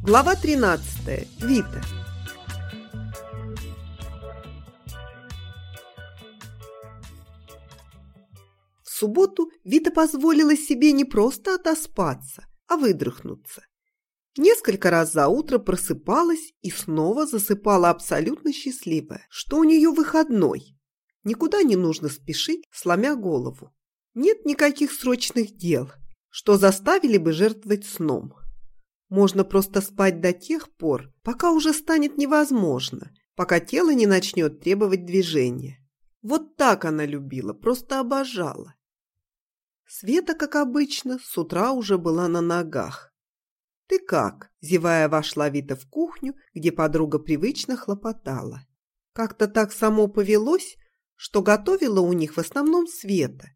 Глава 13. Вита. В субботу Вита позволила себе не просто отоспаться, а выдрыхнуться. Несколько раз за утро просыпалась и снова засыпала абсолютно счастливая, что у нее выходной. Никуда не нужно спешить, сломя голову. Нет никаких срочных дел, что заставили бы жертвовать сном. Можно просто спать до тех пор, пока уже станет невозможно, пока тело не начнет требовать движения. Вот так она любила, просто обожала. Света, как обычно, с утра уже была на ногах. «Ты как?» – зевая вошла Вита в кухню, где подруга привычно хлопотала. Как-то так само повелось, что готовила у них в основном Света.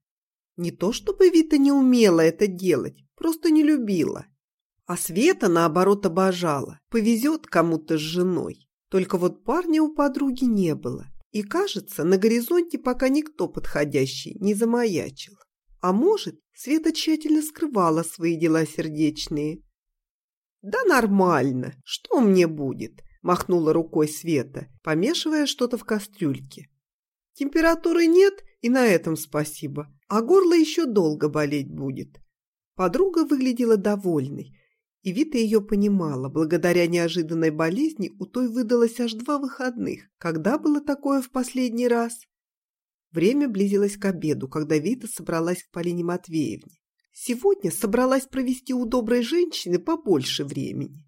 Не то чтобы Вита не умела это делать, просто не любила. А Света, наоборот, обожала. Повезет кому-то с женой. Только вот парня у подруги не было. И, кажется, на горизонте пока никто подходящий не замаячил. А может, Света тщательно скрывала свои дела сердечные. «Да нормально. Что мне будет?» – махнула рукой Света, помешивая что-то в кастрюльке. «Температуры нет, и на этом спасибо. А горло еще долго болеть будет». Подруга выглядела довольной, и Вита ее понимала. Благодаря неожиданной болезни у той выдалось аж два выходных. Когда было такое в последний раз? Время близилось к обеду, когда Вита собралась к Полине Матвеевне. Сегодня собралась провести у доброй женщины побольше времени.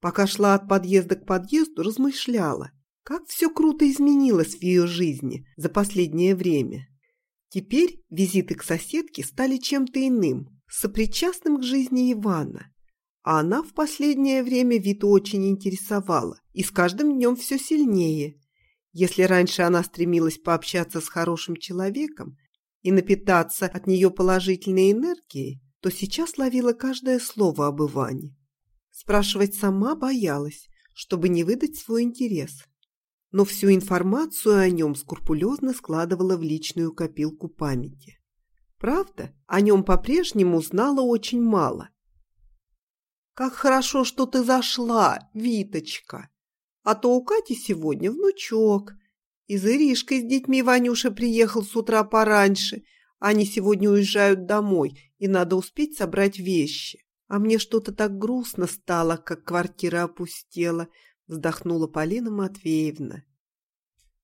Пока шла от подъезда к подъезду, размышляла, как все круто изменилось в ее жизни за последнее время. Теперь визиты к соседке стали чем-то иным, сопричастным к жизни Ивана. А она в последнее время Виту очень интересовала, и с каждым днем все сильнее. Если раньше она стремилась пообщаться с хорошим человеком и напитаться от нее положительной энергией, то сейчас ловила каждое слово об Иване. Спрашивать сама боялась, чтобы не выдать свой интерес. Но всю информацию о нем скрупулезно складывала в личную копилку памяти. Правда, о нем по-прежнему знала очень мало, как хорошо, что ты зашла, Виточка. А то у Кати сегодня внучок. И за Иришкой с детьми Ванюша приехал с утра пораньше. Они сегодня уезжают домой, и надо успеть собрать вещи. А мне что-то так грустно стало, как квартира опустела, вздохнула Полина Матвеевна.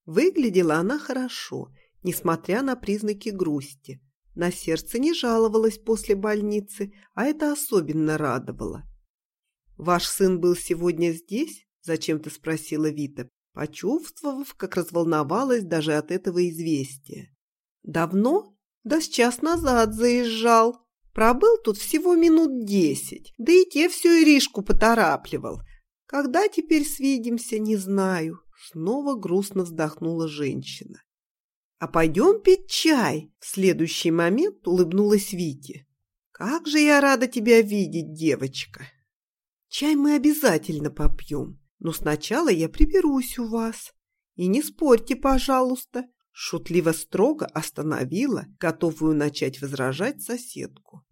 Выглядела она хорошо, несмотря на признаки грусти. На сердце не жаловалась после больницы, а это особенно радовало. «Ваш сын был сегодня здесь?» – зачем-то спросила Вита, почувствовав, как разволновалась даже от этого известия. «Давно? Да с час назад заезжал. Пробыл тут всего минут десять, да и те всю Иришку поторапливал. Когда теперь свидимся, не знаю». Снова грустно вздохнула женщина. «А пойдем пить чай?» В следующий момент улыбнулась Вите. «Как же я рада тебя видеть, девочка!» Чай мы обязательно попьем, но сначала я приберусь у вас. И не спорьте, пожалуйста, шутливо строго остановила, готовую начать возражать соседку.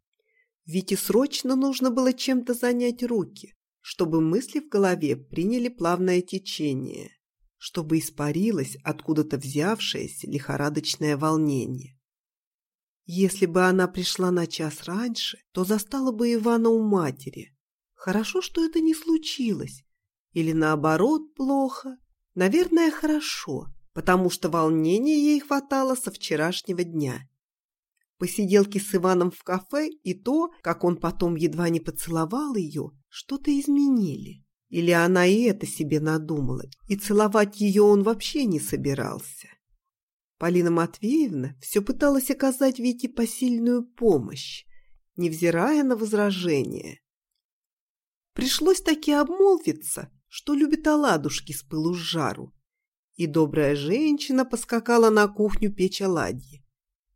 Вите срочно нужно было чем-то занять руки, чтобы мысли в голове приняли плавное течение, чтобы испарилось откуда-то взявшееся лихорадочное волнение. Если бы она пришла на час раньше, то застала бы Ивана у матери, Хорошо, что это не случилось. Или наоборот, плохо. Наверное, хорошо, потому что волнения ей хватало со вчерашнего дня. Посиделки с Иваном в кафе и то, как он потом едва не поцеловал ее, что-то изменили. Или она и это себе надумала, и целовать ее он вообще не собирался. Полина Матвеевна все пыталась оказать Вите посильную помощь, невзирая на возражения. Пришлось таки обмолвиться, что любит оладушки с пылу с жару. И добрая женщина поскакала на кухню печь оладьи.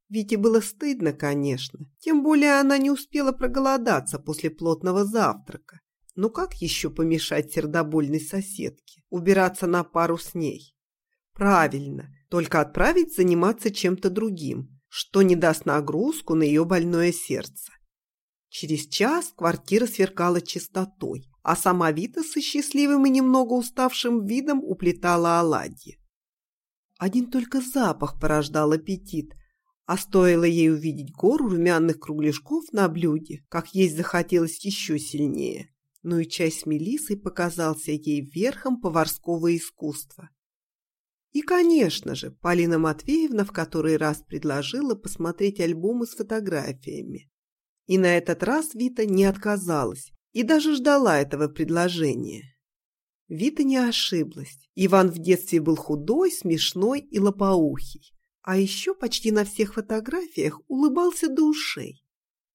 Вите было стыдно, конечно, тем более она не успела проголодаться после плотного завтрака. Но как еще помешать сердобольной соседке убираться на пару с ней? Правильно, только отправить заниматься чем-то другим, что не даст нагрузку на ее больное сердце. Через час квартира сверкала чистотой, а сама Вита со счастливым и немного уставшим видом уплетала оладьи. Один только запах порождал аппетит, а стоило ей увидеть гору румяных кругляшков на блюде, как есть захотелось еще сильнее. Ну и чай с мелиссой показался ей верхом поварского искусства. И, конечно же, Полина Матвеевна в который раз предложила посмотреть альбомы с фотографиями. И на этот раз Вита не отказалась и даже ждала этого предложения. Вита не ошиблась. Иван в детстве был худой, смешной и лопоухий. А еще почти на всех фотографиях улыбался до ушей.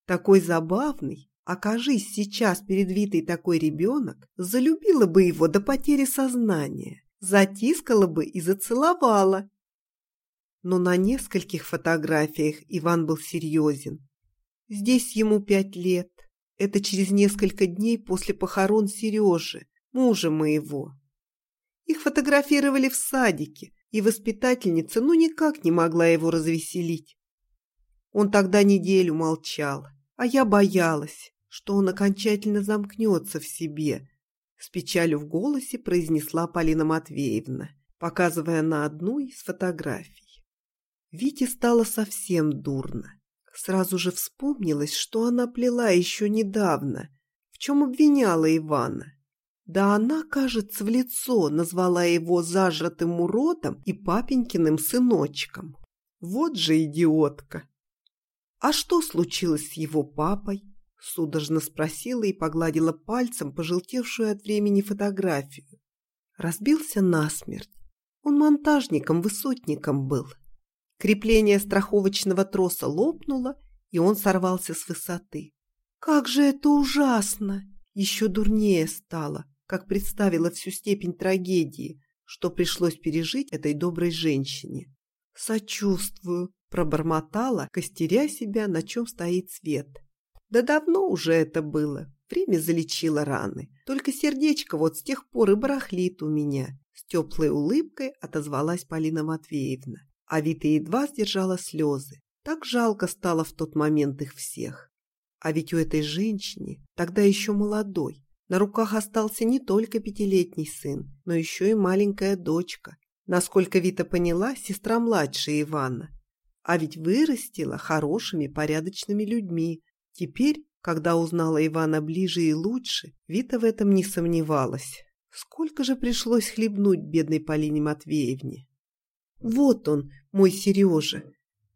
Такой забавный. Окажись сейчас перед Витой такой ребенок, залюбила бы его до потери сознания затискала бы и зацеловала. Но на нескольких фотографиях Иван был серьезен. Здесь ему пять лет. Это через несколько дней после похорон Сережи, мужа моего. Их фотографировали в садике, и воспитательница ну никак не могла его развеселить. Он тогда неделю молчал, а я боялась, что он окончательно замкнется в себе, с печалью в голосе произнесла Полина Матвеевна, показывая на одну из фотографий. Вите стало совсем дурно. Сразу же вспомнилось, что она плела еще недавно, в чем обвиняла Ивана. Да она, кажется, в лицо назвала его зажратым уродом и папенькиным сыночком. Вот же идиотка! А что случилось с его папой? Судорожно спросила и погладила пальцем пожелтевшую от времени фотографию. Разбился насмерть. Он монтажником-высотником был. Крепление страховочного троса лопнуло, и он сорвался с высоты. Как же это ужасно! Еще дурнее стало, как представила всю степень трагедии, что пришлось пережить этой доброй женщине. «Сочувствую», – пробормотала, костеря себя, на чем стоит свет. Да давно уже это было. Время залечило раны. Только сердечко вот с тех пор и барахлит у меня. С теплой улыбкой отозвалась Полина Матвеевна. А Вита едва сдержала слезы. Так жалко стало в тот момент их всех. А ведь у этой женщины, тогда еще молодой, на руках остался не только пятилетний сын, но еще и маленькая дочка. Насколько Вита поняла, сестра младшая Ивана. А ведь вырастила хорошими, порядочными людьми, Теперь, когда узнала Ивана ближе и лучше, Вита в этом не сомневалась. Сколько же пришлось хлебнуть бедной Полине Матвеевне? «Вот он, мой Сережа!»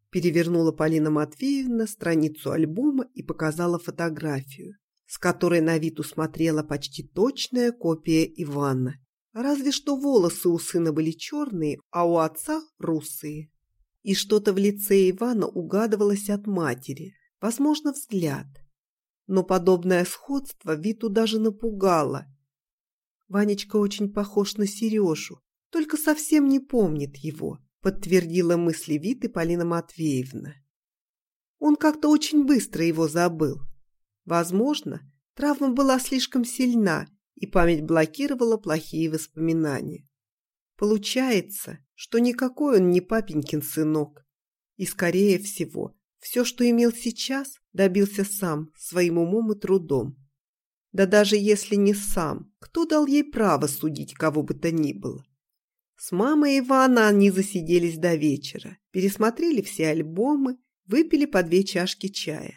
Перевернула Полина Матвеевна страницу альбома и показала фотографию, с которой на вид усмотрела почти точная копия Ивана. Разве что волосы у сына были черные, а у отца русые. И что-то в лице Ивана угадывалось от матери, возможно, взгляд. Но подобное сходство Виту даже напугало. Ванечка очень похож на Сережу, только совсем не помнит его, подтвердила мысли Виты Полина Матвеевна. Он как-то очень быстро его забыл. Возможно, травма была слишком сильна, и память блокировала плохие воспоминания. Получается, что никакой он не папенькин сынок. И, скорее всего, все, что имел сейчас, добился сам, своим умом и трудом. Да даже если не сам, кто дал ей право судить кого бы то ни было? С мамой Ивана они засиделись до вечера, пересмотрели все альбомы, выпили по две чашки чая.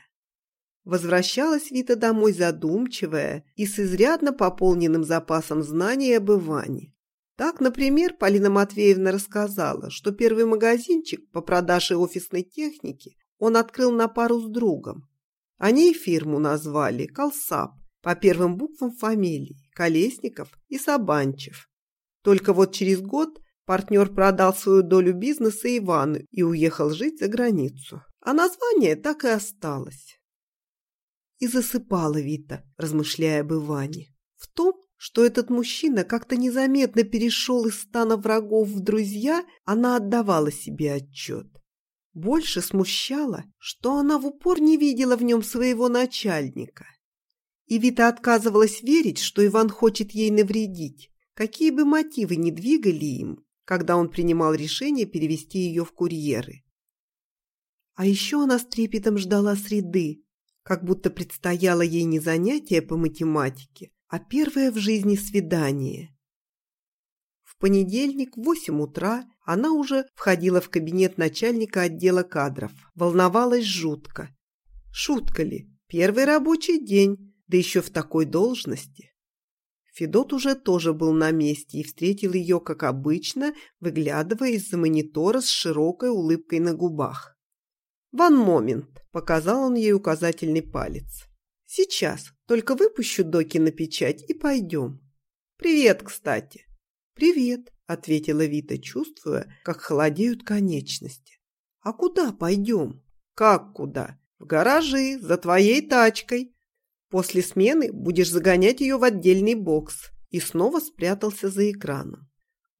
Возвращалась Вита домой задумчивая и с изрядно пополненным запасом знаний об Иване. Так, например, Полина Матвеевна рассказала, что первый магазинчик по продаже офисной техники он открыл на пару с другом. Они и фирму назвали «Колсап» по первым буквам фамилий – Колесников и Сабанчев. Только вот через год партнер продал свою долю бизнеса Ивану и уехал жить за границу. А название так и осталось. И засыпала Вита, размышляя об Иване. В том, что этот мужчина как-то незаметно перешел из стана врагов в друзья, она отдавала себе отчет. Больше смущало, что она в упор не видела в нем своего начальника. И Вита отказывалась верить, что Иван хочет ей навредить, какие бы мотивы ни двигали им, когда он принимал решение перевести ее в курьеры. А еще она с трепетом ждала среды, как будто предстояло ей не занятие по математике, а первое в жизни свидание. В понедельник в 8 утра она уже входила в кабинет начальника отдела кадров. Волновалась жутко. Шутка ли? Первый рабочий день, да еще в такой должности. Федот уже тоже был на месте и встретил ее, как обычно, выглядывая из-за монитора с широкой улыбкой на губах. «Ван момент», – показал он ей указательный палец. «Сейчас, только выпущу доки на печать и пойдем». «Привет, кстати». «Привет», – ответила Вита, чувствуя, как холодеют конечности. «А куда пойдем?» «Как куда? В гаражи, за твоей тачкой. После смены будешь загонять ее в отдельный бокс». И снова спрятался за экраном.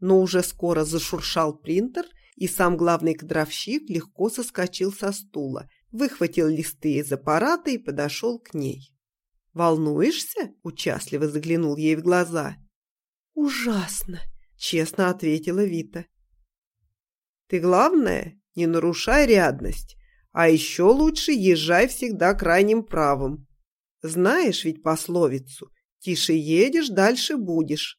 Но уже скоро зашуршал принтер, и сам главный кадровщик легко соскочил со стула, выхватил листы из аппарата и подошел к ней. «Волнуешься?» – участливо заглянул ей в глаза. «Ужасно!» – честно ответила Вита. «Ты, главное, не нарушай рядность, а еще лучше езжай всегда крайним правым. Знаешь ведь пословицу «Тише едешь, дальше будешь»,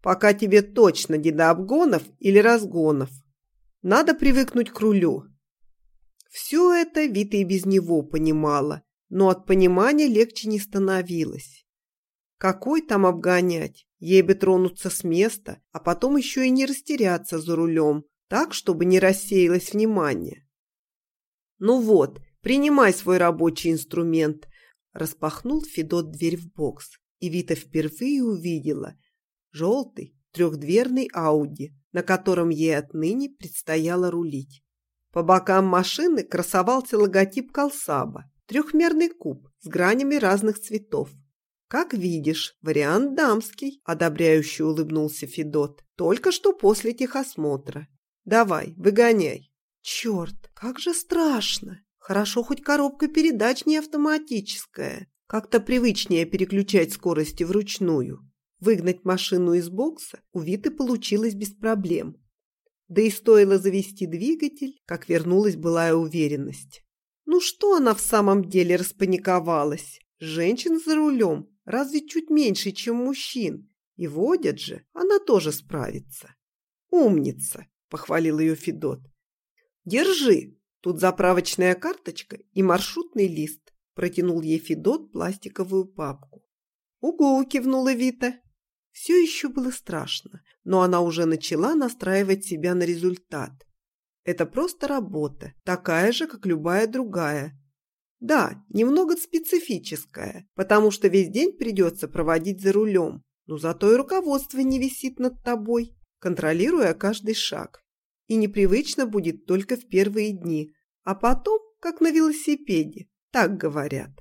пока тебе точно не до обгонов или разгонов. Надо привыкнуть к рулю. Все это Вита и без него понимала, но от понимания легче не становилось. Какой там обгонять? Ей бы тронуться с места, а потом еще и не растеряться за рулем, так, чтобы не рассеялось внимание. «Ну вот, принимай свой рабочий инструмент», – распахнул Федот дверь в бокс, и Вита впервые увидела желтый трехдверный Ауди, на котором ей отныне предстояло рулить. По бокам машины красовался логотип Колсаба, трехмерный куб с гранями разных цветов. «Как видишь, вариант дамский», – одобряюще улыбнулся Федот, «только что после техосмотра. Давай, выгоняй». «Черт, как же страшно! Хорошо, хоть коробка передач не автоматическая. Как-то привычнее переключать скорости вручную». Выгнать машину из бокса у Виты получилось без проблем. Да и стоило завести двигатель, как вернулась былая уверенность. Ну что она в самом деле распаниковалась? Женщин за рулем разве чуть меньше, чем мужчин. И водят же, она тоже справится. «Умница!» – похвалил ее Федот. «Держи, тут заправочная карточка и маршрутный лист», – протянул ей Федот пластиковую папку. «Угу!» – кивнула Вита. Все еще было страшно, но она уже начала настраивать себя на результат. Это просто работа, такая же, как любая другая. Да, немного специфическая, потому что весь день придется проводить за рулем, но зато и руководство не висит над тобой, контролируя каждый шаг. И непривычно будет только в первые дни, а потом, как на велосипеде, так говорят.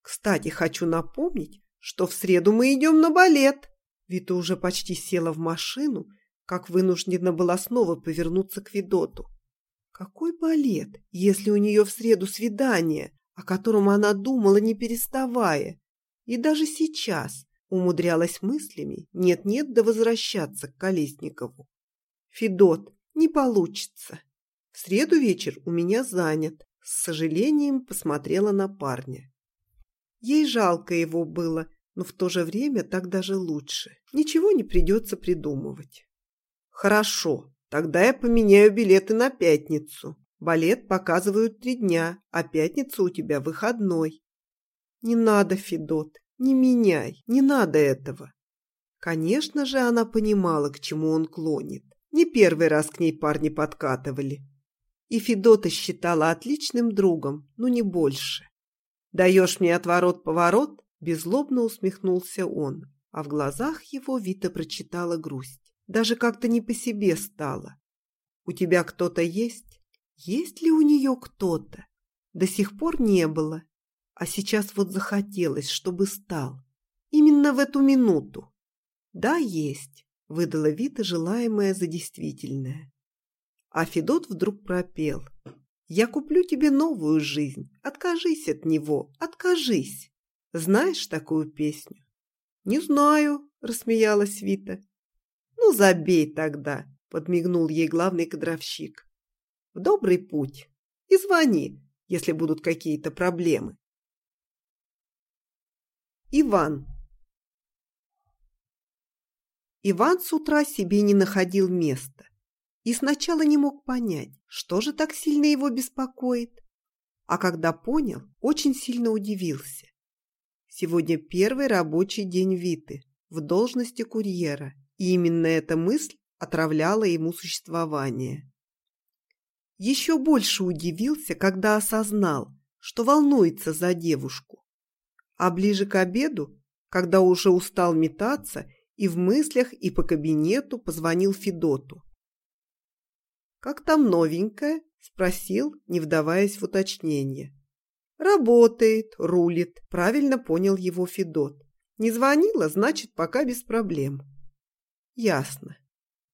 Кстати, хочу напомнить, что в среду мы идем на балет. Вита уже почти села в машину, как вынуждена была снова повернуться к Видоту. Какой балет, если у нее в среду свидание, о котором она думала, не переставая, и даже сейчас умудрялась мыслями нет-нет да возвращаться к Колесникову. Федот, не получится. В среду вечер у меня занят. С сожалением посмотрела на парня. Ей жалко его было, но в то же время так даже лучше. Ничего не придется придумывать. Хорошо, тогда я поменяю билеты на пятницу. Балет показывают три дня, а пятница у тебя выходной. Не надо, Федот, не меняй, не надо этого. Конечно же, она понимала, к чему он клонит. Не первый раз к ней парни подкатывали. И Федота считала отличным другом, но не больше. «Даешь мне отворот-поворот?» – беззлобно усмехнулся он, а в глазах его Вита прочитала грусть. Даже как-то не по себе стало. «У тебя кто-то есть? Есть ли у нее кто-то?» До сих пор не было, а сейчас вот захотелось, чтобы стал. Именно в эту минуту. «Да, есть», – выдала Вита желаемое за действительное. А Федот вдруг пропел – я куплю тебе новую жизнь. Откажись от него, откажись. Знаешь такую песню? Не знаю, рассмеялась Вита. Ну, забей тогда, подмигнул ей главный кадровщик. В добрый путь. И звони, если будут какие-то проблемы. Иван. Иван с утра себе не находил места и сначала не мог понять, что же так сильно его беспокоит. А когда понял, очень сильно удивился. Сегодня первый рабочий день Виты в должности курьера, и именно эта мысль отравляла ему существование. Еще больше удивился, когда осознал, что волнуется за девушку. А ближе к обеду, когда уже устал метаться, и в мыслях, и по кабинету позвонил Федоту. «Как там новенькая?» – спросил, не вдаваясь в уточнение. «Работает, рулит», – правильно понял его Федот. «Не звонила, значит, пока без проблем». «Ясно.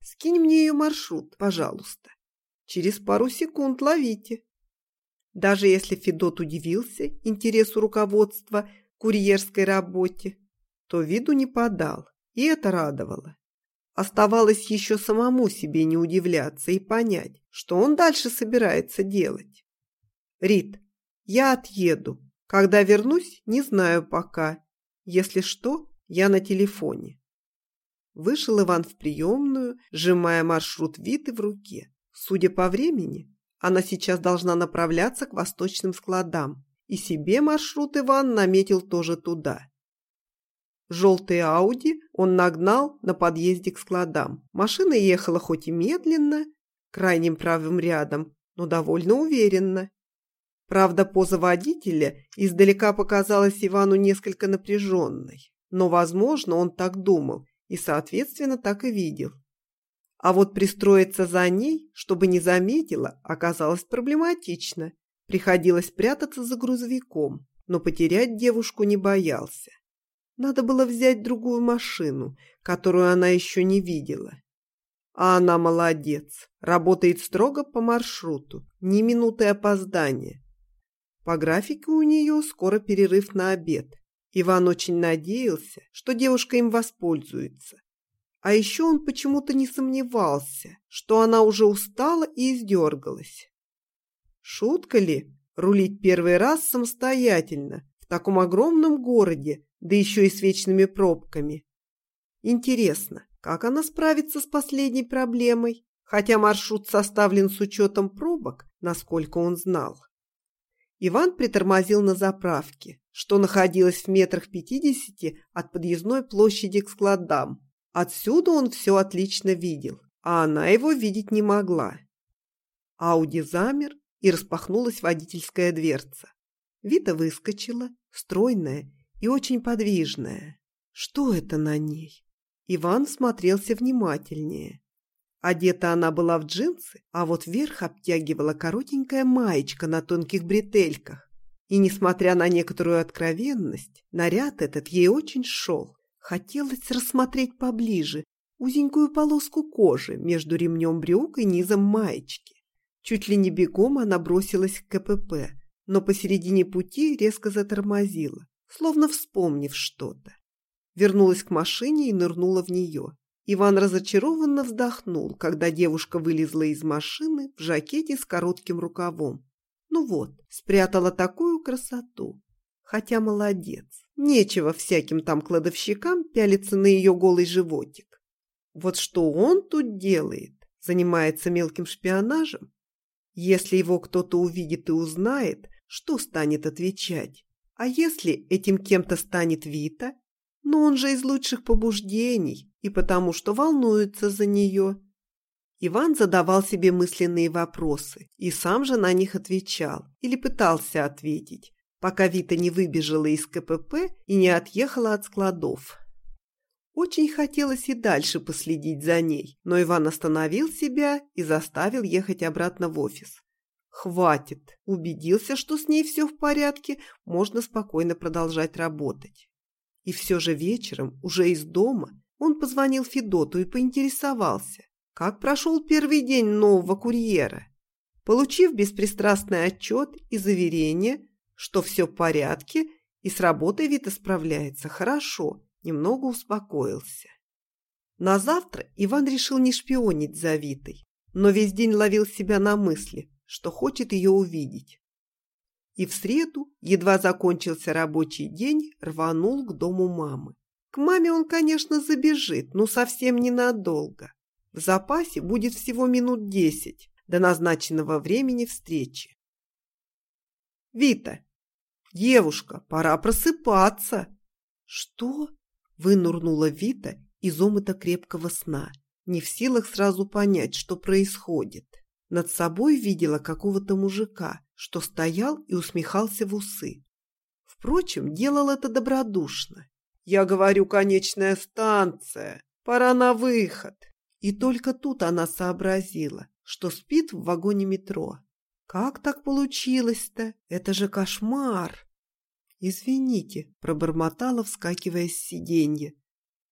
Скинь мне ее маршрут, пожалуйста. Через пару секунд ловите». Даже если Федот удивился интересу руководства курьерской работе, то виду не подал, и это радовало. Оставалось еще самому себе не удивляться и понять, что он дальше собирается делать. «Рит, я отъеду. Когда вернусь, не знаю пока. Если что, я на телефоне». Вышел Иван в приемную, сжимая маршрут Виты в руке. Судя по времени, она сейчас должна направляться к восточным складам, и себе маршрут Иван наметил тоже туда. Желтый Ауди он нагнал на подъезде к складам. Машина ехала хоть и медленно, крайним правым рядом, но довольно уверенно. Правда, поза водителя издалека показалась Ивану несколько напряженной. Но, возможно, он так думал и, соответственно, так и видел. А вот пристроиться за ней, чтобы не заметила, оказалось проблематично. Приходилось прятаться за грузовиком, но потерять девушку не боялся. Надо было взять другую машину, которую она еще не видела. А она молодец, работает строго по маршруту, ни минуты опоздания. По графику у нее скоро перерыв на обед. Иван очень надеялся, что девушка им воспользуется. А еще он почему-то не сомневался, что она уже устала и издергалась. Шутка ли рулить первый раз самостоятельно в таком огромном городе да еще и с вечными пробками. Интересно, как она справится с последней проблемой, хотя маршрут составлен с учетом пробок, насколько он знал. Иван притормозил на заправке, что находилось в метрах пятидесяти от подъездной площади к складам. Отсюда он все отлично видел, а она его видеть не могла. Ауди замер, и распахнулась водительская дверца. Вита выскочила, стройная и очень подвижная. Что это на ней? Иван смотрелся внимательнее. Одета она была в джинсы, а вот верх обтягивала коротенькая маечка на тонких бретельках. И, несмотря на некоторую откровенность, наряд этот ей очень шел. Хотелось рассмотреть поближе узенькую полоску кожи между ремнем брюк и низом маечки. Чуть ли не бегом она бросилась к КПП, но посередине пути резко затормозила словно вспомнив что-то. Вернулась к машине и нырнула в нее. Иван разочарованно вздохнул, когда девушка вылезла из машины в жакете с коротким рукавом. Ну вот, спрятала такую красоту. Хотя молодец. Нечего всяким там кладовщикам пялиться на ее голый животик. Вот что он тут делает? Занимается мелким шпионажем? Если его кто-то увидит и узнает, что станет отвечать? А если этим кем-то станет Вита? Но он же из лучших побуждений и потому, что волнуется за нее. Иван задавал себе мысленные вопросы и сам же на них отвечал или пытался ответить, пока Вита не выбежала из КПП и не отъехала от складов. Очень хотелось и дальше последить за ней, но Иван остановил себя и заставил ехать обратно в офис. Хватит. Убедился, что с ней все в порядке, можно спокойно продолжать работать. И все же вечером, уже из дома, он позвонил Федоту и поинтересовался, как прошел первый день нового курьера. Получив беспристрастный отчет и заверение, что все в порядке и с работой Вита справляется хорошо, немного успокоился. На завтра Иван решил не шпионить за Витой, но весь день ловил себя на мысли – что хочет ее увидеть. И в среду, едва закончился рабочий день, рванул к дому мамы. К маме он, конечно, забежит, но совсем ненадолго. В запасе будет всего минут десять до назначенного времени встречи. «Вита! Девушка, пора просыпаться!» «Что?» – вынурнула Вита из омыта крепкого сна, не в силах сразу понять, что происходит. Над собой видела какого-то мужика, что стоял и усмехался в усы. Впрочем, делал это добродушно. «Я говорю, конечная станция! Пора на выход!» И только тут она сообразила, что спит в вагоне метро. «Как так получилось-то? Это же кошмар!» «Извините», – пробормотала, вскакивая с сиденья.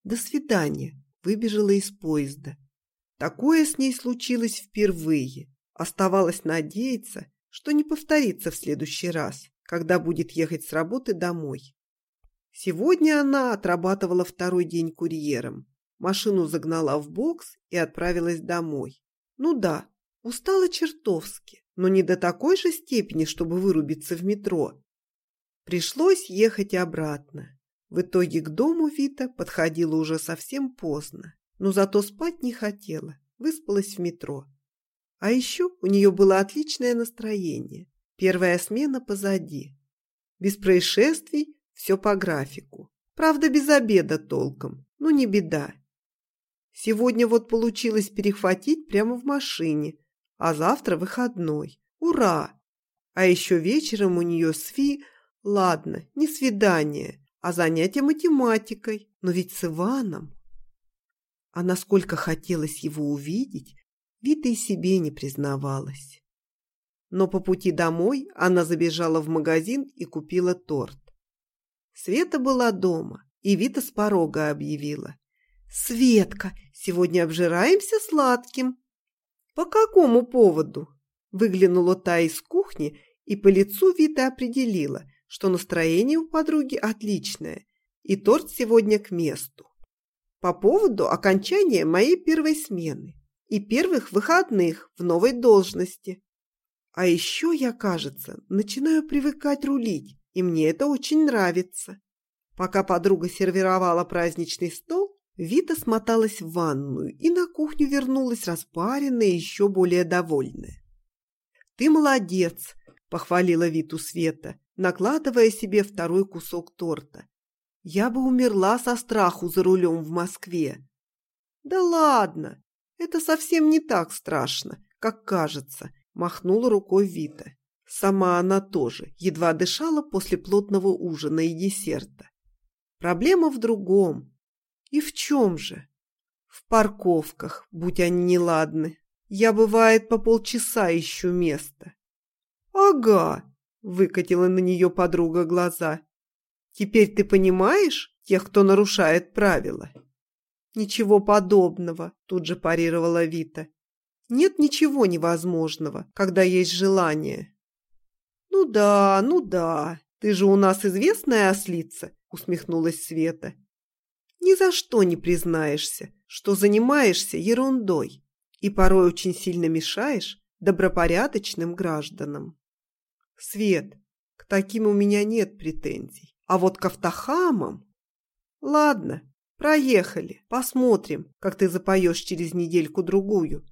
«До свидания», – выбежала из поезда. Такое с ней случилось впервые. Оставалось надеяться, что не повторится в следующий раз, когда будет ехать с работы домой. Сегодня она отрабатывала второй день курьером. Машину загнала в бокс и отправилась домой. Ну да, устала чертовски, но не до такой же степени, чтобы вырубиться в метро. Пришлось ехать обратно. В итоге к дому Вита подходила уже совсем поздно, но зато спать не хотела, выспалась в метро. А еще у нее было отличное настроение. Первая смена позади. Без происшествий, все по графику. Правда, без обеда толком, но не беда. Сегодня вот получилось перехватить прямо в машине, а завтра выходной. Ура! А еще вечером у нее с Фи Ладно, не свидание, а занятие математикой, но ведь с Иваном. А насколько хотелось его увидеть, Вита и себе не признавалась. Но по пути домой она забежала в магазин и купила торт. Света была дома, и Вита с порога объявила. «Светка, сегодня обжираемся сладким». «По какому поводу?» Выглянула та из кухни, и по лицу Вита определила, что настроение у подруги отличное, и торт сегодня к месту. По поводу окончания моей первой смены и первых выходных в новой должности. А еще я, кажется, начинаю привыкать рулить, и мне это очень нравится. Пока подруга сервировала праздничный стол, Вита смоталась в ванную и на кухню вернулась распаренная и еще более довольная. «Ты молодец!» – похвалила Виту Света накладывая себе второй кусок торта. Я бы умерла со страху за рулем в Москве. Да ладно, это совсем не так страшно, как кажется, махнула рукой Вита. Сама она тоже едва дышала после плотного ужина и десерта. Проблема в другом. И в чем же? В парковках, будь они неладны. Я, бывает, по полчаса ищу место. Ага, Выкатила на нее подруга глаза. «Теперь ты понимаешь тех, кто нарушает правила?» «Ничего подобного», – тут же парировала Вита. «Нет ничего невозможного, когда есть желание». «Ну да, ну да, ты же у нас известная ослица», – усмехнулась Света. «Ни за что не признаешься, что занимаешься ерундой и порой очень сильно мешаешь добропорядочным гражданам». Свет, к таким у меня нет претензий. А вот к автохамам... Ладно, проехали, посмотрим, как ты запоешь через недельку-другую.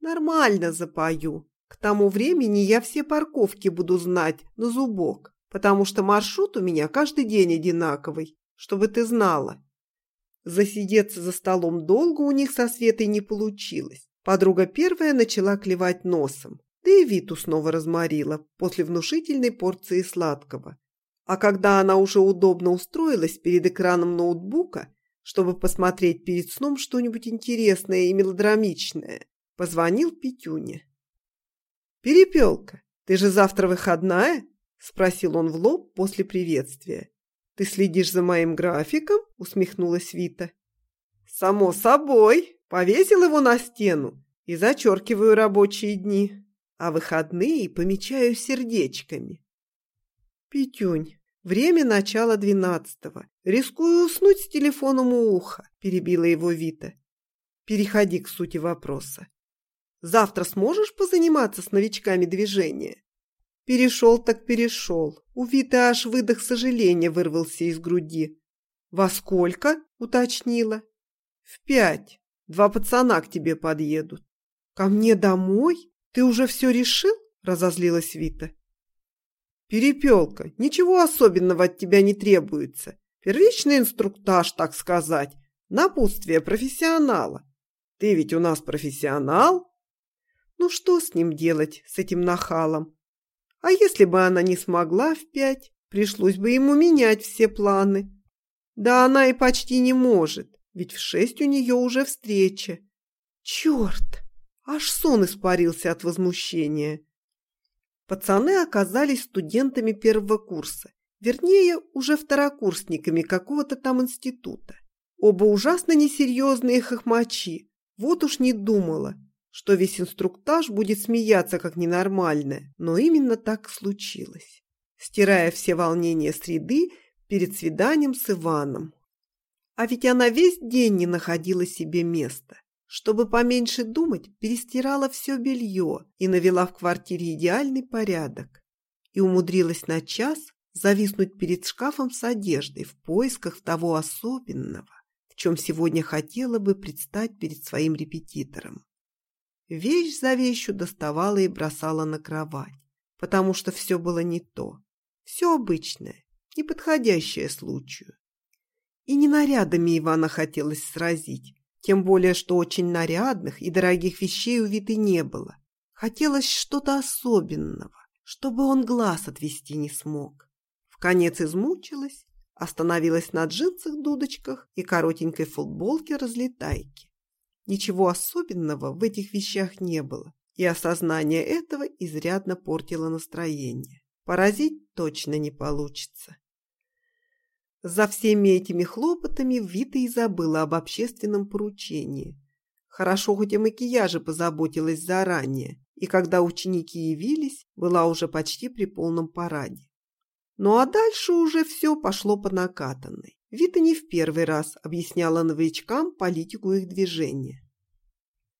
Нормально запою. К тому времени я все парковки буду знать на зубок, потому что маршрут у меня каждый день одинаковый, чтобы ты знала. Засидеться за столом долго у них со Светой не получилось. Подруга первая начала клевать носом, да и Виту снова разморила после внушительной порции сладкого. А когда она уже удобно устроилась перед экраном ноутбука, чтобы посмотреть перед сном что-нибудь интересное и мелодрамичное, позвонил Петюня. «Перепелка, ты же завтра выходная?» – спросил он в лоб после приветствия. «Ты следишь за моим графиком?» – усмехнулась Вита. «Само собой. Повесил его на стену и зачеркиваю рабочие дни а выходные помечаю сердечками. Петюнь, время начала двенадцатого. Рискую уснуть с телефоном у уха, перебила его Вита. Переходи к сути вопроса. Завтра сможешь позаниматься с новичками движения? Перешел так перешел. У Виты аж выдох сожаления вырвался из груди. «Во сколько?» – уточнила. «В пять. Два пацана к тебе подъедут». «Ко мне домой? Ты уже все решил?» – разозлилась Вита. «Перепелка, ничего особенного от тебя не требуется. Первичный инструктаж, так сказать. Напутствие профессионала. Ты ведь у нас профессионал?» «Ну что с ним делать, с этим нахалом? А если бы она не смогла в пять, пришлось бы ему менять все планы. Да она и почти не может, ведь в шесть у нее уже встреча. Черт! Аж сон испарился от возмущения. Пацаны оказались студентами первого курса, вернее, уже второкурсниками какого-то там института. Оба ужасно несерьезные хохмачи. Вот уж не думала, что весь инструктаж будет смеяться как ненормальное, но именно так случилось. Стирая все волнения среды перед свиданием с Иваном. А ведь она весь день не находила себе места. Чтобы поменьше думать, перестирала все белье и навела в квартире идеальный порядок. И умудрилась на час зависнуть перед шкафом с одеждой в поисках того особенного, в чем сегодня хотела бы предстать перед своим репетитором. Вещь за вещью доставала и бросала на кровать, потому что все было не то, все обычное, неподходящее случаю. И не нарядами Ивана хотелось сразить, тем более, что очень нарядных и дорогих вещей у Виты не было. Хотелось что-то особенного, чтобы он глаз отвести не смог. В конец измучилась, остановилась на джинсах-дудочках и коротенькой футболке-разлетайке. Ничего особенного в этих вещах не было, и осознание этого изрядно портило настроение. Поразить точно не получится. За всеми этими хлопотами Вита и забыла об общественном поручении. Хорошо хоть о макияже позаботилась заранее, и когда ученики явились, была уже почти при полном параде. Ну а дальше уже все пошло по накатанной. Вита не в первый раз объясняла новичкам политику их движения.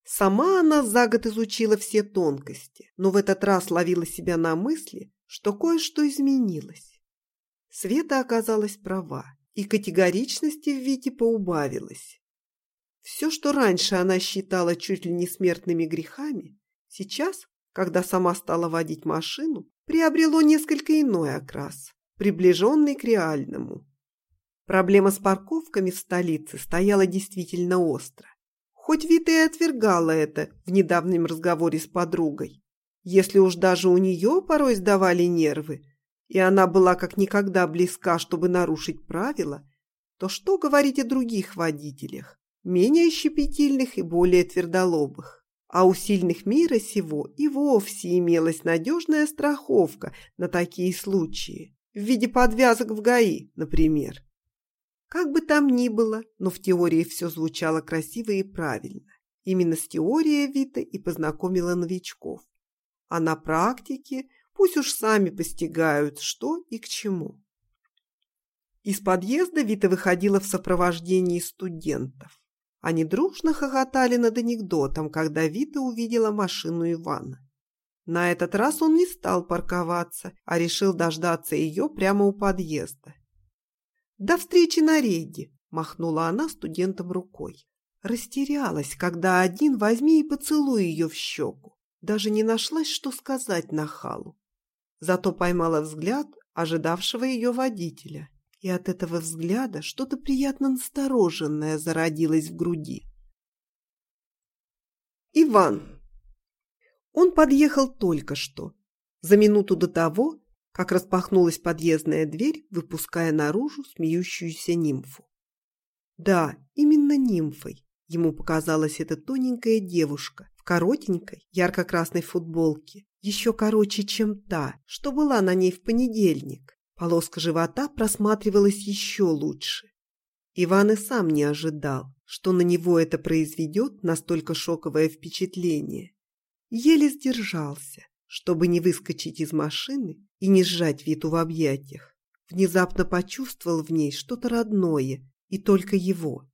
Сама она за год изучила все тонкости, но в этот раз ловила себя на мысли, что кое-что изменилось. Света оказалась права, и категоричности в Вите поубавилось. Все, что раньше она считала чуть ли не смертными грехами, сейчас, когда сама стала водить машину, приобрело несколько иной окрас, приближенный к реальному. Проблема с парковками в столице стояла действительно остро. Хоть Вита и отвергала это в недавнем разговоре с подругой. Если уж даже у нее порой сдавали нервы, и она была как никогда близка, чтобы нарушить правила, то что говорить о других водителях, менее щепетильных и более твердолобых? А у сильных мира сего и вовсе имелась надежная страховка на такие случаи, в виде подвязок в ГАИ, например. Как бы там ни было, но в теории все звучало красиво и правильно. Именно с теорией Вита и познакомила новичков. А на практике – Пусть уж сами постигают, что и к чему. Из подъезда Вита выходила в сопровождении студентов. Они дружно хохотали над анекдотом, когда Вита увидела машину Ивана. На этот раз он не стал парковаться, а решил дождаться ее прямо у подъезда. «До встречи на рейде!» – махнула она студентам рукой. Растерялась, когда один возьми и поцелуй ее в щеку. Даже не нашлась, что сказать нахалу зато поймала взгляд ожидавшего ее водителя. И от этого взгляда что-то приятно настороженное зародилось в груди. Иван. Он подъехал только что, за минуту до того, как распахнулась подъездная дверь, выпуская наружу смеющуюся нимфу. Да, именно нимфой. Ему показалась эта тоненькая девушка в коротенькой ярко-красной футболке, еще короче, чем та, что была на ней в понедельник. Полоска живота просматривалась еще лучше. Иван и сам не ожидал, что на него это произведет настолько шоковое впечатление. Еле сдержался, чтобы не выскочить из машины и не сжать Виту в объятиях. Внезапно почувствовал в ней что-то родное и только его.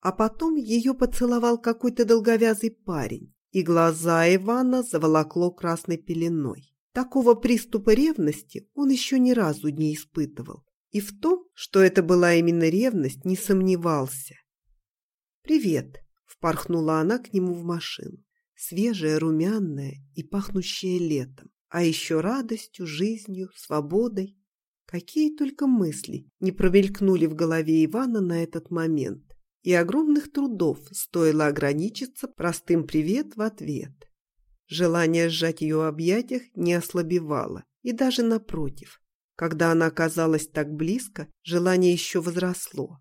А потом ее поцеловал какой-то долговязый парень, и глаза Ивана заволокло красной пеленой. Такого приступа ревности он еще ни разу не испытывал. И в том, что это была именно ревность, не сомневался. «Привет», – впорхнула она к нему в машину, свежая, румяная и пахнущая летом, а еще радостью, жизнью, свободой. Какие только мысли не промелькнули в голове Ивана на этот момент. И огромных трудов стоило ограничиться простым «привет» в ответ. Желание сжать ее в объятиях не ослабевало, и даже напротив. Когда она оказалась так близко, желание еще возросло.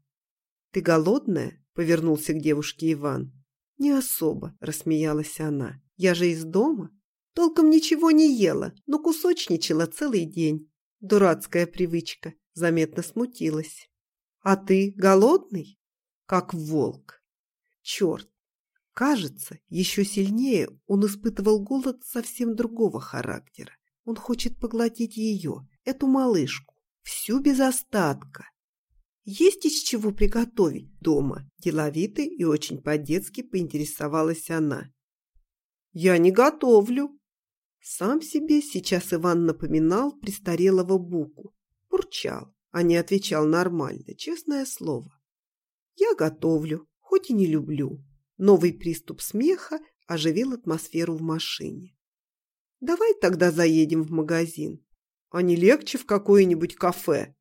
«Ты голодная?» – повернулся к девушке Иван. «Не особо», – рассмеялась она. «Я же из дома. Толком ничего не ела, но кусочничала целый день. Дурацкая привычка. Заметно смутилась. А ты голодный? Как волк. Черт. Кажется, еще сильнее он испытывал голод совсем другого характера. Он хочет поглотить ее, эту малышку, всю без остатка. Есть из чего приготовить дома? Деловито и очень по-детски поинтересовалась она. Я не готовлю. Сам себе сейчас Иван напоминал престарелого буку. Бурчал, а не отвечал нормально, честное слово. Я готовлю, хоть и не люблю. Новый приступ смеха оживил атмосферу в машине. Давай тогда заедем в магазин. А не легче в какое-нибудь кафе?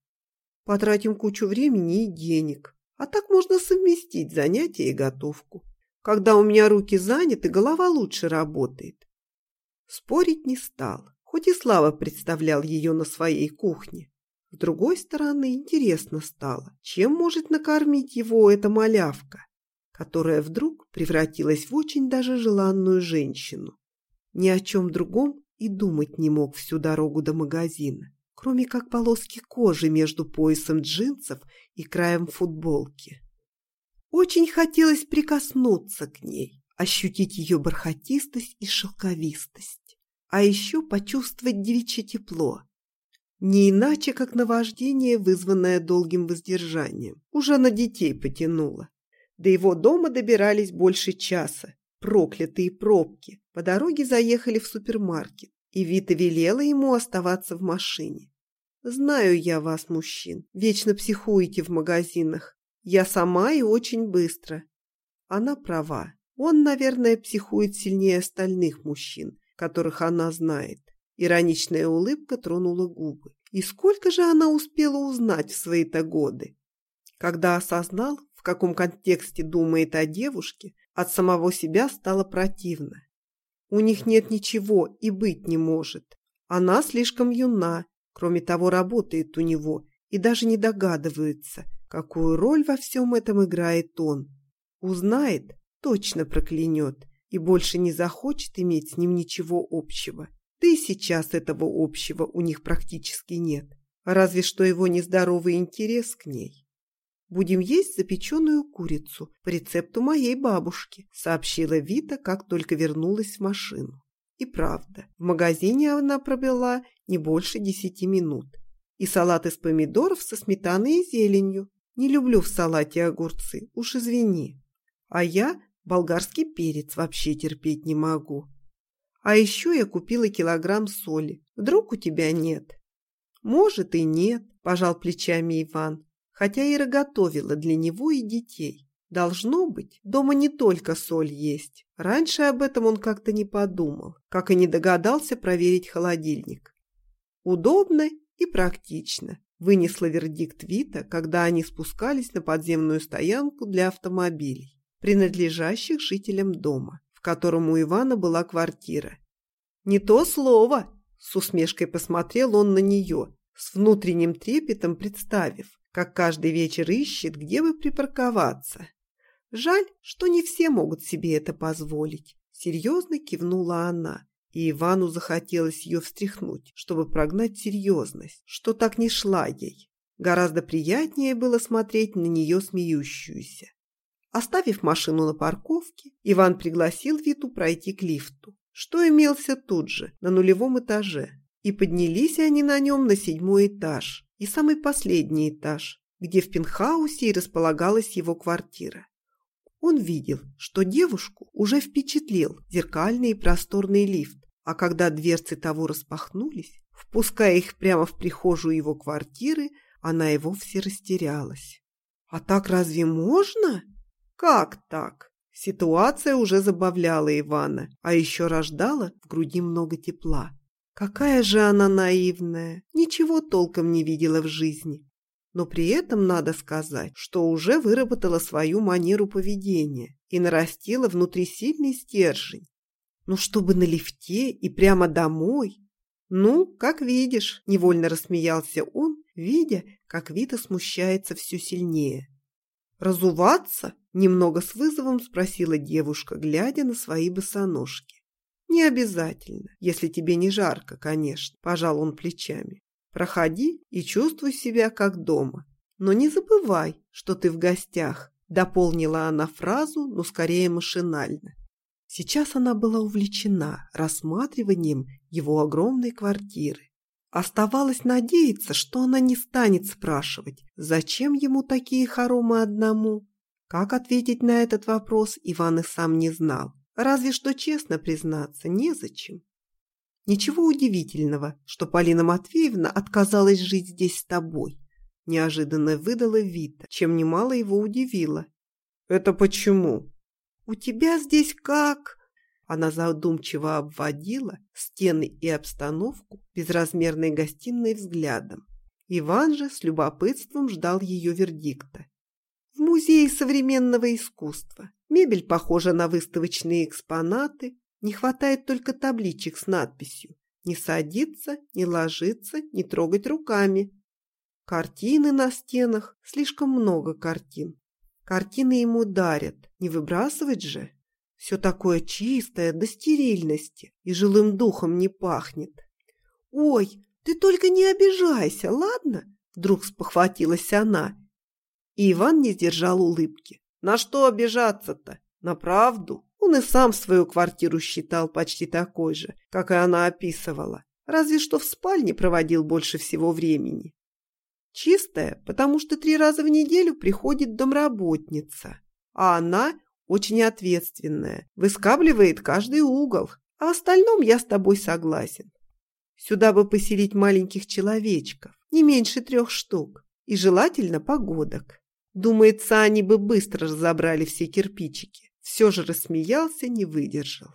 Потратим кучу времени и денег. А так можно совместить занятия и готовку. Когда у меня руки заняты, голова лучше работает. Спорить не стал, хоть и Слава представлял ее на своей кухне. С другой стороны, интересно стало, чем может накормить его эта малявка, которая вдруг превратилась в очень даже желанную женщину. Ни о чем другом и думать не мог всю дорогу до магазина, кроме как полоски кожи между поясом джинсов и краем футболки. Очень хотелось прикоснуться к ней, ощутить ее бархатистость и шелковистость, а еще почувствовать девичье тепло. Не иначе, как наваждение, вызванное долгим воздержанием, уже на детей потянуло. До его дома добирались больше часа, проклятые пробки, по дороге заехали в супермаркет, и Вита велела ему оставаться в машине. «Знаю я вас, мужчин, вечно психуете в магазинах. Я сама и очень быстро». Она права. Он, наверное, психует сильнее остальных мужчин, которых она знает. Ироничная улыбка тронула губы. И сколько же она успела узнать в свои-то годы? Когда осознал, в каком контексте думает о девушке, от самого себя стало противно. У них нет ничего и быть не может. Она слишком юна, кроме того, работает у него и даже не догадывается, какую роль во всем этом играет он. Узнает, точно проклянет и больше не захочет иметь с ним ничего общего. Да и сейчас этого общего у них практически нет, разве что его нездоровый интерес к ней. «Будем есть запеченную курицу по рецепту моей бабушки», сообщила Вита, как только вернулась в машину. И правда, в магазине она пробила не больше десяти минут. И салат из помидоров со сметаной и зеленью. Не люблю в салате огурцы, уж извини. А я болгарский перец вообще терпеть не могу. А еще я купила килограмм соли. Вдруг у тебя нет? Может и нет, пожал плечами Иван хотя Ира готовила для него и детей. Должно быть, дома не только соль есть. Раньше об этом он как-то не подумал, как и не догадался проверить холодильник. Удобно и практично, вынесла вердикт Вита, когда они спускались на подземную стоянку для автомобилей, принадлежащих жителям дома, в котором у Ивана была квартира. «Не то слово!» – с усмешкой посмотрел он на нее, с внутренним трепетом представив, как каждый вечер ищет, где бы припарковаться. Жаль, что не все могут себе это позволить. Серьезно кивнула она, и Ивану захотелось ее встряхнуть, чтобы прогнать серьезность, что так не шла ей. Гораздо приятнее было смотреть на нее смеющуюся. Оставив машину на парковке, Иван пригласил Виту пройти к лифту, что имелся тут же, на нулевом этаже. И поднялись они на нем на седьмой этаж, и самый последний этаж, где в пентхаусе и располагалась его квартира. Он видел, что девушку уже впечатлил зеркальный и просторный лифт, а когда дверцы того распахнулись, впуская их прямо в прихожую его квартиры, она и вовсе растерялась. «А так разве можно?» «Как так?» Ситуация уже забавляла Ивана, а еще рождала в груди много тепла. Какая же она наивная, ничего толком не видела в жизни. Но при этом надо сказать, что уже выработала свою манеру поведения и нарастила внутри сильный стержень. Ну, чтобы на лифте и прямо домой. Ну, как видишь, невольно рассмеялся он, видя, как Вита смущается все сильнее. «Разуваться?» – немного с вызовом спросила девушка, глядя на свои босоножки. «Не обязательно, если тебе не жарко, конечно», – пожал он плечами. «Проходи и чувствуй себя как дома. Но не забывай, что ты в гостях», – дополнила она фразу, но скорее машинально. Сейчас она была увлечена рассматриванием его огромной квартиры. Оставалось надеяться, что она не станет спрашивать, зачем ему такие хоромы одному. Как ответить на этот вопрос, Иван и сам не знал. Разве что честно признаться, незачем. Ничего удивительного, что Полина Матвеевна отказалась жить здесь с тобой. Неожиданно выдала Вита, чем немало его удивило. «Это почему?» «У тебя здесь как?» Она задумчиво обводила стены и обстановку безразмерной гостиной взглядом. Иван же с любопытством ждал ее вердикта. В музее современного искусства. Мебель похожа на выставочные экспонаты. Не хватает только табличек с надписью «Не садиться, не ложиться, не трогать руками». Картины на стенах, слишком много картин. Картины ему дарят, не выбрасывать же. Все такое чистое, до стерильности, и жилым духом не пахнет. «Ой, ты только не обижайся, ладно?» Вдруг спохватилась она. И Иван не сдержал улыбки. «На что обижаться-то? На правду?» Он и сам свою квартиру считал почти такой же, как и она описывала. Разве что в спальне проводил больше всего времени. Чистая, потому что три раза в неделю приходит домработница, а она очень ответственная, выскабливает каждый угол, а остальном я с тобой согласен. Сюда бы поселить маленьких человечков, не меньше трех штук, и желательно погодок. Думается, они бы быстро разобрали все кирпичики. Все же рассмеялся, не выдержал.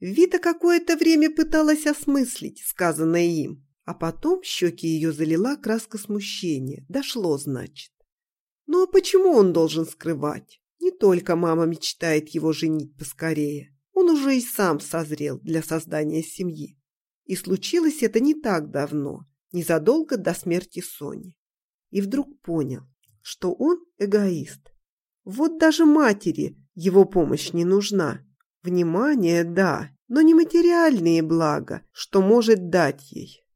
Вита какое-то время пыталась осмыслить сказанное им, а потом щеки ее залила краска смущения. Дошло, значит. Ну а почему он должен скрывать? Не только мама мечтает его женить поскорее. Он уже и сам созрел для создания семьи. И случилось это не так давно, незадолго до смерти Сони. И вдруг понял, что он эгоист. Вот даже матери его помощь не нужна. Внимание – да, но не материальные блага, что может дать ей.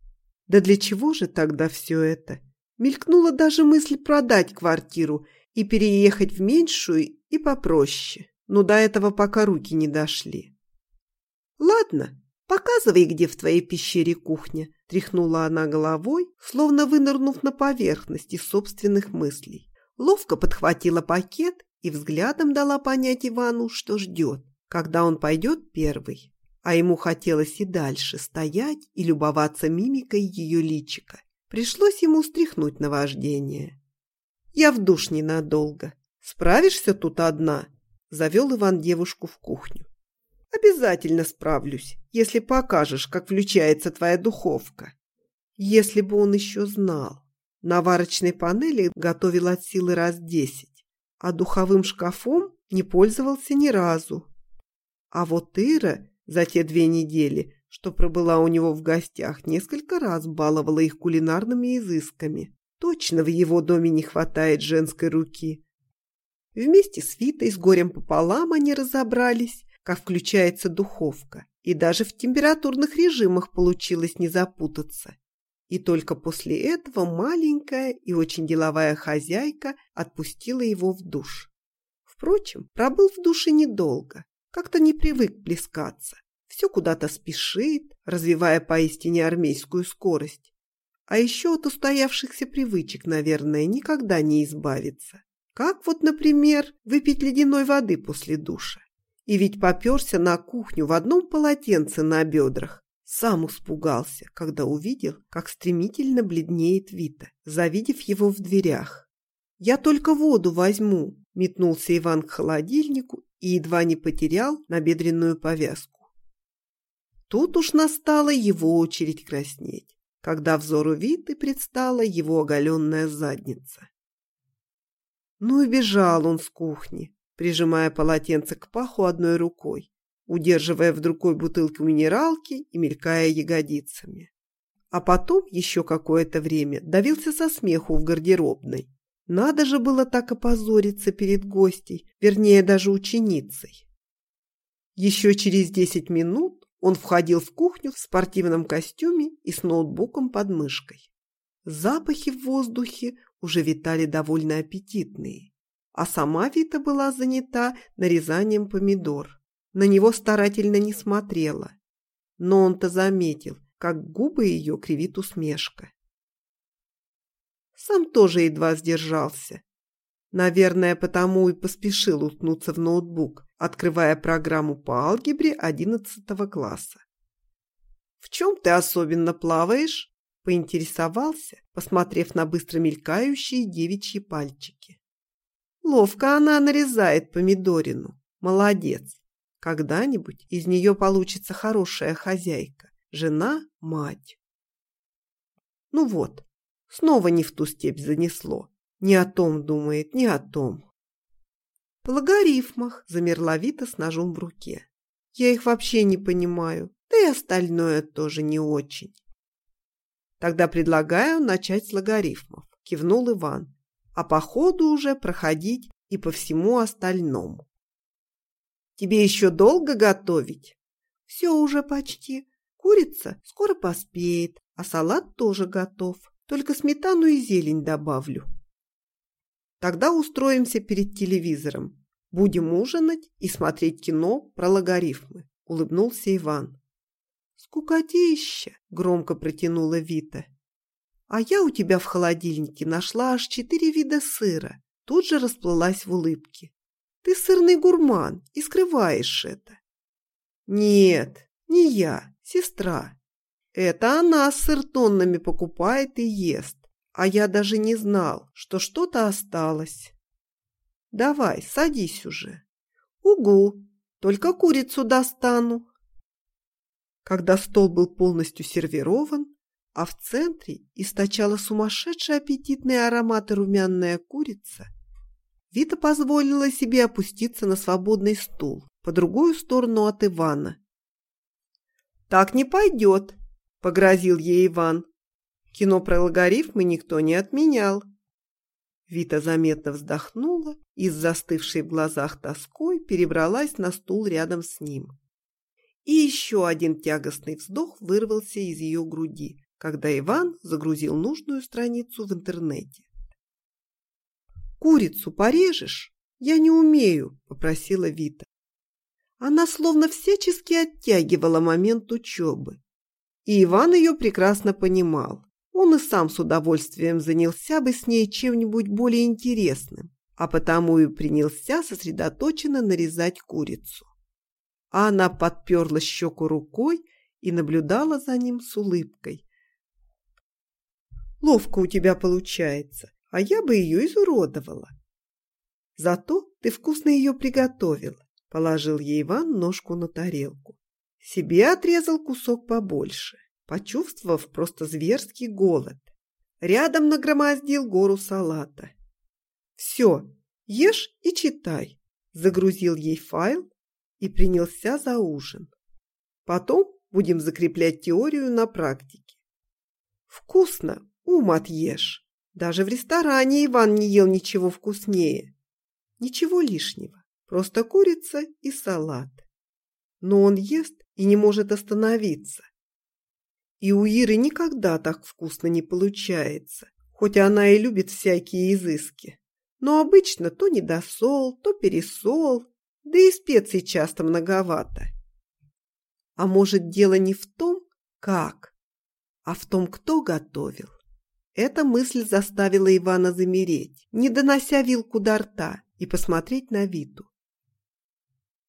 Да для чего же тогда все это? Мелькнула даже мысль продать квартиру и переехать в меньшую и попроще. Но до этого пока руки не дошли. «Ладно, показывай, где в твоей пещере кухня», – тряхнула она головой, словно вынырнув на поверхность собственных мыслей. Ловко подхватила пакет и взглядом дала понять Ивану, что ждет, когда он пойдет первый. А ему хотелось и дальше стоять и любоваться мимикой ее личика. Пришлось ему стряхнуть наваждение. Я в душ ненадолго. Справишься тут одна?» Завел Иван девушку в кухню. «Обязательно справлюсь, если покажешь, как включается твоя духовка». Если бы он еще знал. На варочной панели готовил от силы раз десять, а духовым шкафом не пользовался ни разу. А вот Ира за те две недели, что пробыла у него в гостях, несколько раз баловала их кулинарными изысками. Точно в его доме не хватает женской руки. Вместе с Витой с горем пополам они разобрались, как включается духовка, и даже в температурных режимах получилось не запутаться. И только после этого маленькая и очень деловая хозяйка отпустила его в душ. Впрочем, пробыл в душе недолго, как-то не привык плескаться. Все куда-то спешит, развивая поистине армейскую скорость. А еще от устоявшихся привычек, наверное, никогда не избавиться. Как вот, например, выпить ледяной воды после душа. И ведь поперся на кухню в одном полотенце на бедрах, Сам испугался, когда увидел, как стремительно бледнеет Вита, завидев его в дверях. «Я только воду возьму», – метнулся Иван к холодильнику и едва не потерял набедренную повязку. Тут уж настала его очередь краснеть, когда взору Виты предстала его оголенная задница. Ну и бежал он с кухни, прижимая полотенце к паху одной рукой, удерживая в другой бутылку минералки и мелькая ягодицами. А потом еще какое-то время давился со смеху в гардеробной. Надо же было так опозориться перед гостей, вернее, даже ученицей. Еще через десять минут он входил в кухню в спортивном костюме и с ноутбуком под мышкой. Запахи в воздухе уже витали довольно аппетитные, а сама Вита была занята нарезанием помидор. На него старательно не смотрела, но он-то заметил, как губы ее кривит усмешка. Сам тоже едва сдержался. Наверное, потому и поспешил уткнуться в ноутбук, открывая программу по алгебре одиннадцатого класса. «В чем ты особенно плаваешь?» – поинтересовался, посмотрев на быстро мелькающие девичьи пальчики. «Ловко она нарезает помидорину. Молодец. Когда-нибудь из нее получится хорошая хозяйка, жена, мать». Ну вот, снова не в ту степь занесло. Не о том думает, не о том. В логарифмах замерла Вита с ножом в руке. Я их вообще не понимаю, да и остальное тоже не очень. Тогда предлагаю начать с логарифмов, кивнул Иван, а по ходу уже проходить и по всему остальному. Тебе еще долго готовить? Все уже почти. Курица скоро поспеет, а салат тоже готов. Только сметану и зелень добавлю. Тогда устроимся перед телевизором. Будем ужинать и смотреть кино про логарифмы, улыбнулся Иван. Скукотища, громко протянула Вита. А я у тебя в холодильнике нашла аж четыре вида сыра. Тут же расплылась в улыбке. Ты сырный гурман и скрываешь это. Нет, не я, сестра. Это она сыр тоннами покупает и ест а я даже не знал, что что-то осталось. Давай, садись уже. Угу, только курицу достану. Когда стол был полностью сервирован, а в центре источала сумасшедший аппетитный аромат румяная курица, Вита позволила себе опуститься на свободный стул по другую сторону от Ивана. «Так не пойдет», — погрозил ей Иван. Кино про логарифмы никто не отменял. Вита заметно вздохнула и с застывшей в глазах тоской перебралась на стул рядом с ним. И еще один тягостный вздох вырвался из ее груди, когда Иван загрузил нужную страницу в интернете. «Курицу порежешь? Я не умею», — попросила Вита. Она словно всячески оттягивала момент учебы. И Иван ее прекрасно понимал. Он и сам с удовольствием занялся бы с ней чем-нибудь более интересным, а потому и принялся сосредоточенно нарезать курицу. А она подперла щеку рукой и наблюдала за ним с улыбкой. «Ловко у тебя получается, а я бы ее изуродовала. Зато ты вкусно ее приготовила», — положил ей Иван ножку на тарелку. Себе отрезал кусок побольше почувствовав просто зверский голод. Рядом нагромоздил гору салата. «Все, ешь и читай», – загрузил ей файл и принялся за ужин. Потом будем закреплять теорию на практике. Вкусно, ум отъешь. Даже в ресторане Иван не ел ничего вкуснее. Ничего лишнего, просто курица и салат. Но он ест и не может остановиться. И у Иры никогда так вкусно не получается, хоть она и любит всякие изыски. Но обычно то недосол, то пересол, да и специй часто многовато. А может, дело не в том, как, а в том, кто готовил. Эта мысль заставила Ивана замереть, не донося вилку до рта, и посмотреть на Виту.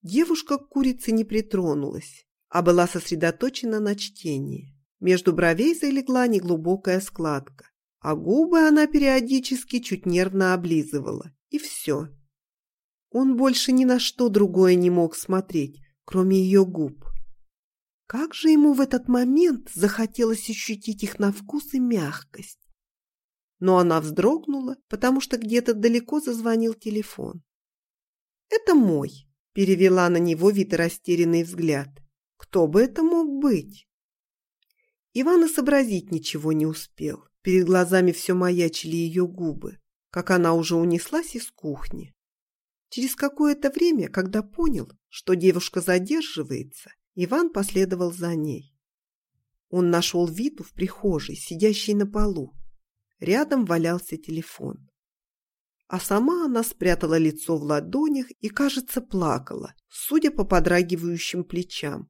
Девушка к курице не притронулась, а была сосредоточена на чтении. Между бровей залегла неглубокая складка, а губы она периодически чуть нервно облизывала. И все. Он больше ни на что другое не мог смотреть, кроме ее губ. Как же ему в этот момент захотелось ощутить их на вкус и мягкость. Но она вздрогнула, потому что где-то далеко зазвонил телефон. «Это мой», – перевела на него вид растерянный взгляд. «Кто бы это мог быть?» Иван и сообразить ничего не успел. Перед глазами все маячили ее губы, как она уже унеслась из кухни. Через какое-то время, когда понял, что девушка задерживается, Иван последовал за ней. Он нашел Виту в прихожей, сидящей на полу. Рядом валялся телефон. А сама она спрятала лицо в ладонях и, кажется, плакала, судя по подрагивающим плечам.